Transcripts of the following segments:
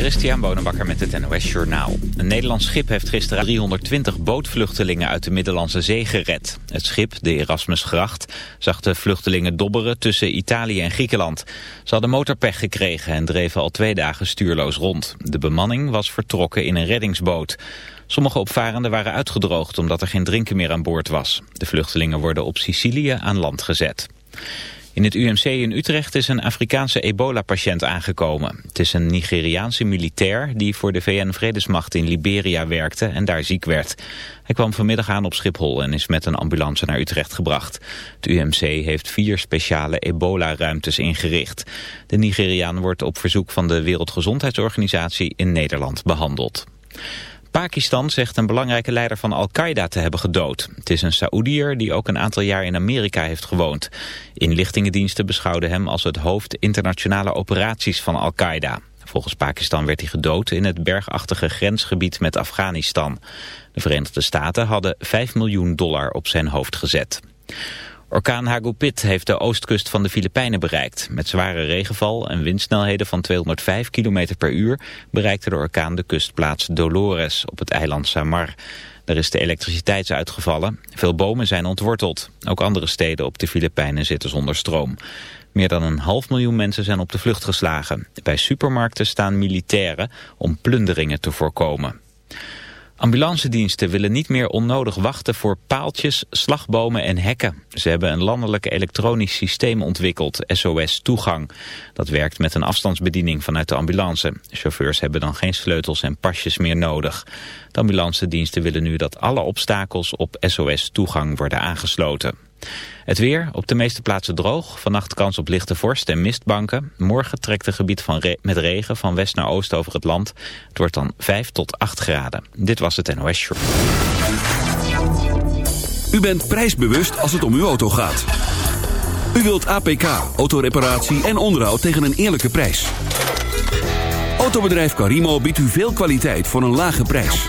Christian Bonenbakker met het NOS Journaal. Een Nederlands schip heeft gisteren 320 bootvluchtelingen uit de Middellandse Zee gered. Het schip, de Erasmusgracht, zag de vluchtelingen dobberen tussen Italië en Griekenland. Ze hadden motorpech gekregen en dreven al twee dagen stuurloos rond. De bemanning was vertrokken in een reddingsboot. Sommige opvarenden waren uitgedroogd omdat er geen drinken meer aan boord was. De vluchtelingen worden op Sicilië aan land gezet. In het UMC in Utrecht is een Afrikaanse ebola-patiënt aangekomen. Het is een Nigeriaanse militair die voor de VN-vredesmacht in Liberia werkte en daar ziek werd. Hij kwam vanmiddag aan op Schiphol en is met een ambulance naar Utrecht gebracht. Het UMC heeft vier speciale ebola-ruimtes ingericht. De Nigeriaan wordt op verzoek van de Wereldgezondheidsorganisatie in Nederland behandeld. Pakistan zegt een belangrijke leider van Al-Qaeda te hebben gedood. Het is een Saoediër die ook een aantal jaar in Amerika heeft gewoond. Inlichtingendiensten beschouwden hem als het hoofd internationale operaties van Al-Qaeda. Volgens Pakistan werd hij gedood in het bergachtige grensgebied met Afghanistan. De Verenigde Staten hadden 5 miljoen dollar op zijn hoofd gezet. Orkaan Hagupit heeft de oostkust van de Filipijnen bereikt. Met zware regenval en windsnelheden van 205 km per uur bereikte de orkaan de kustplaats Dolores op het eiland Samar. Er is de elektriciteit uitgevallen. Veel bomen zijn ontworteld. Ook andere steden op de Filipijnen zitten zonder stroom. Meer dan een half miljoen mensen zijn op de vlucht geslagen. Bij supermarkten staan militairen om plunderingen te voorkomen. Ambulancediensten willen niet meer onnodig wachten voor paaltjes, slagbomen en hekken. Ze hebben een landelijk elektronisch systeem ontwikkeld, SOS Toegang. Dat werkt met een afstandsbediening vanuit de ambulance. Chauffeurs hebben dan geen sleutels en pasjes meer nodig. De ambulancediensten willen nu dat alle obstakels op SOS Toegang worden aangesloten. Het weer, op de meeste plaatsen droog. Vannacht kans op lichte vorst en mistbanken. Morgen trekt het gebied van met regen van west naar oost over het land. Het wordt dan 5 tot 8 graden. Dit was het NOS Show. U bent prijsbewust als het om uw auto gaat. U wilt APK, autoreparatie en onderhoud tegen een eerlijke prijs. Autobedrijf Carimo biedt u veel kwaliteit voor een lage prijs.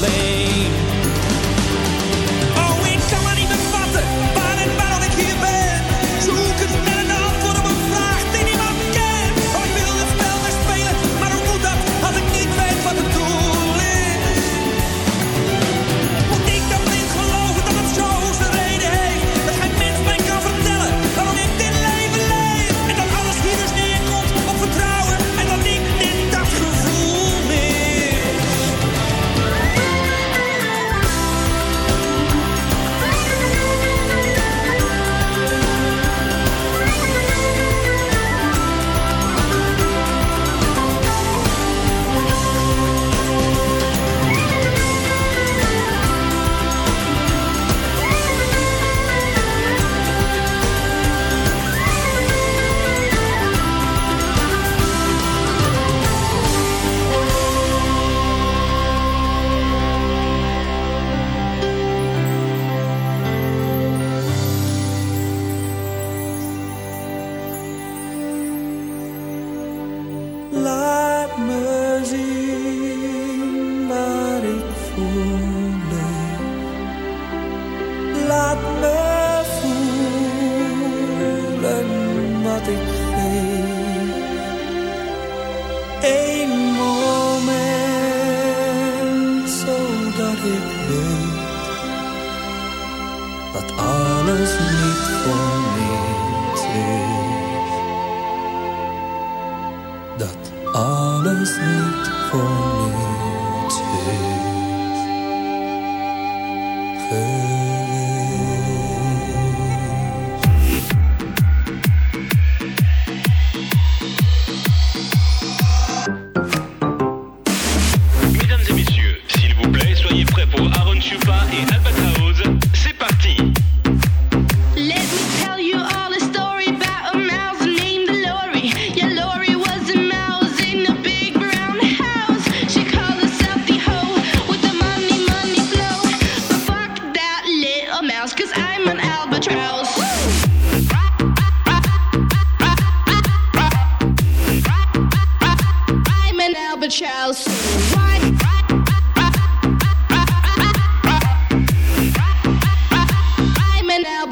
lane.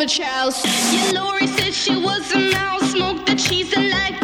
the chouse. Yeah, Lori said she was a mouse, smoked the cheese and liked.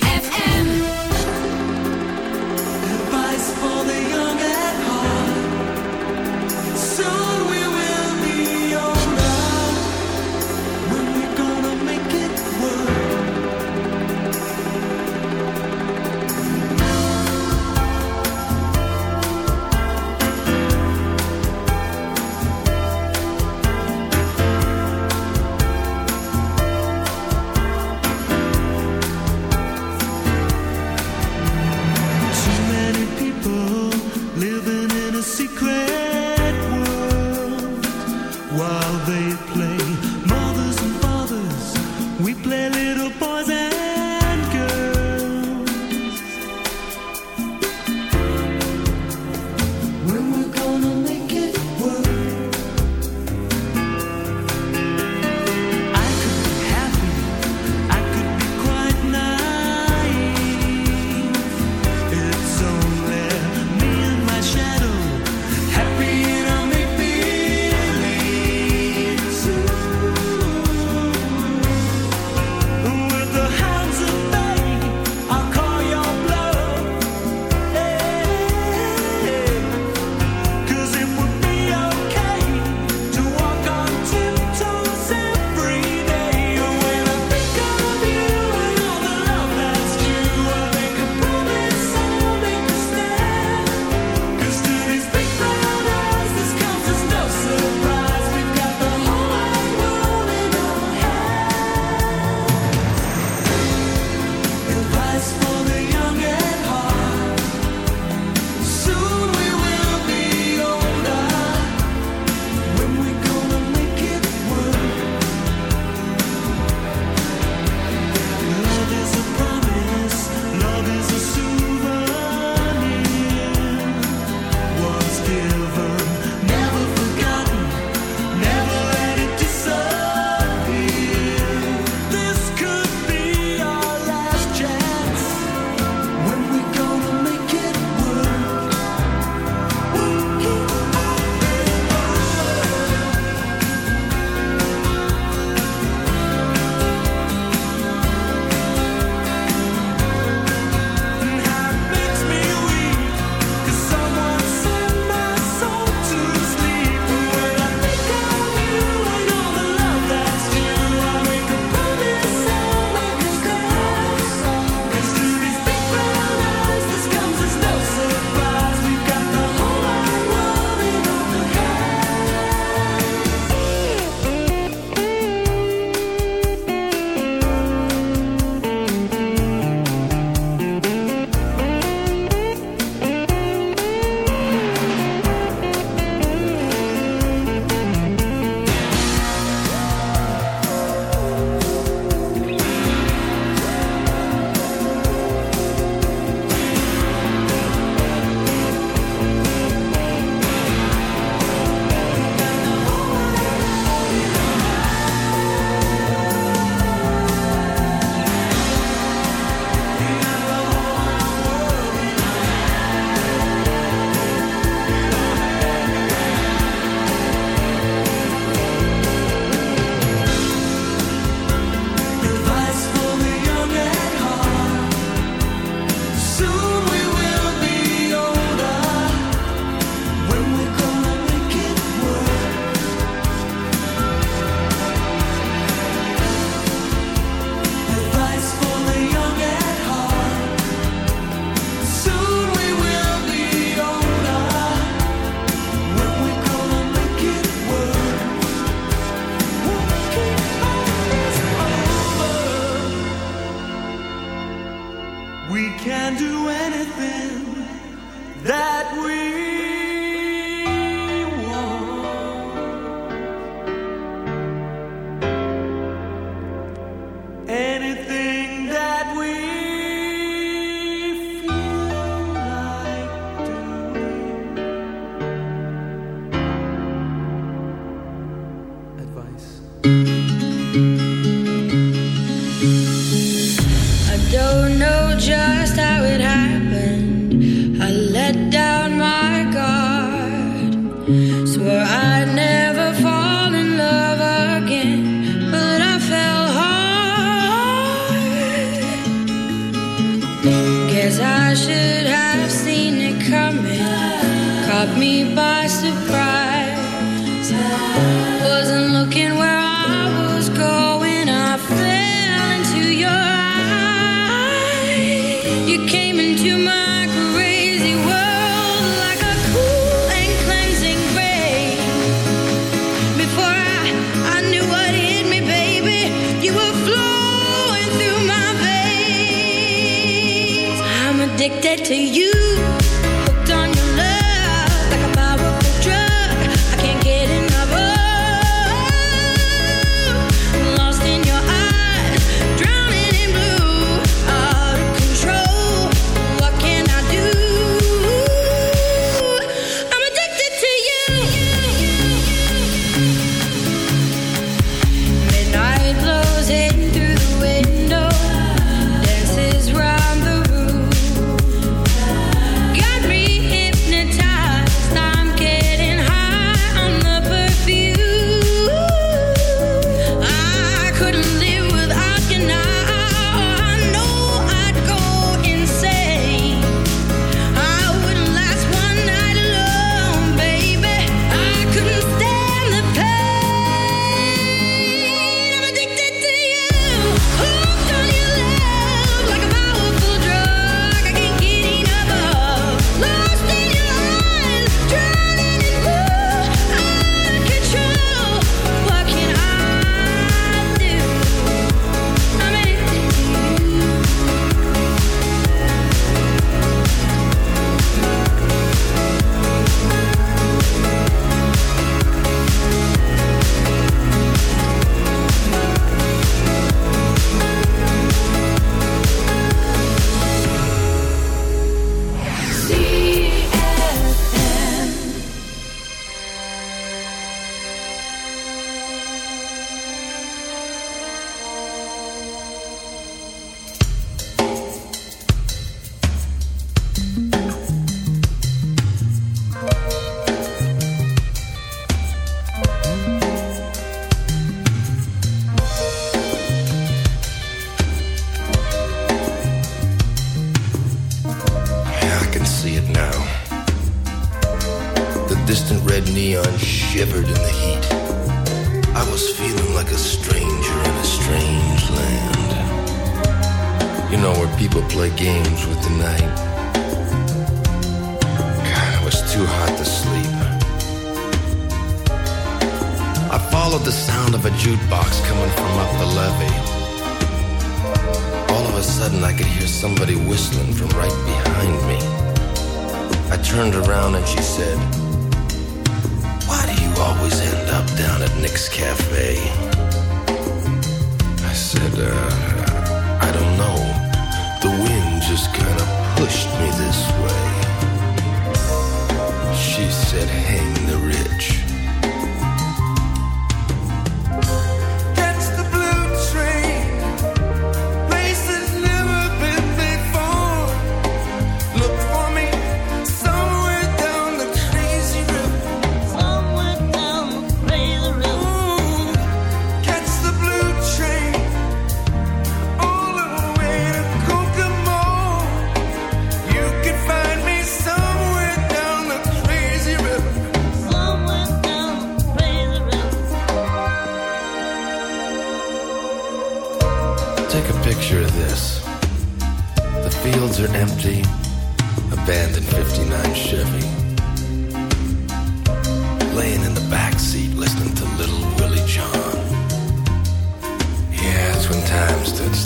Addicted to you.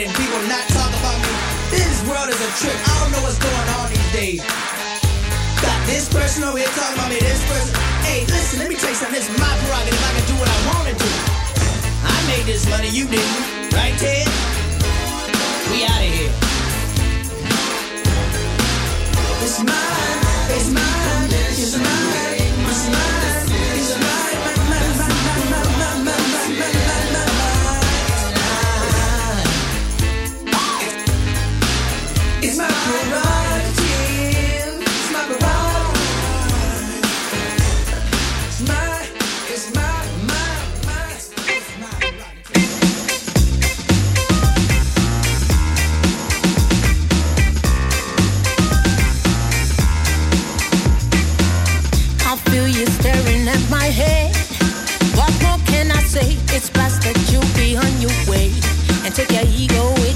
it and people not talk about me. This world is a trip. I don't know what's going on these days. Got this person over here talking about me, this person. Hey, listen, let me tell you something. This is my prerogative. I can do what I want to do. I made this money, you didn't. Right, Ted? We out of here. It's mine, it's mine, it's mine, it's mine. ahead. What more can I say? It's best that you be on your way and take your ego away.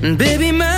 And baby, my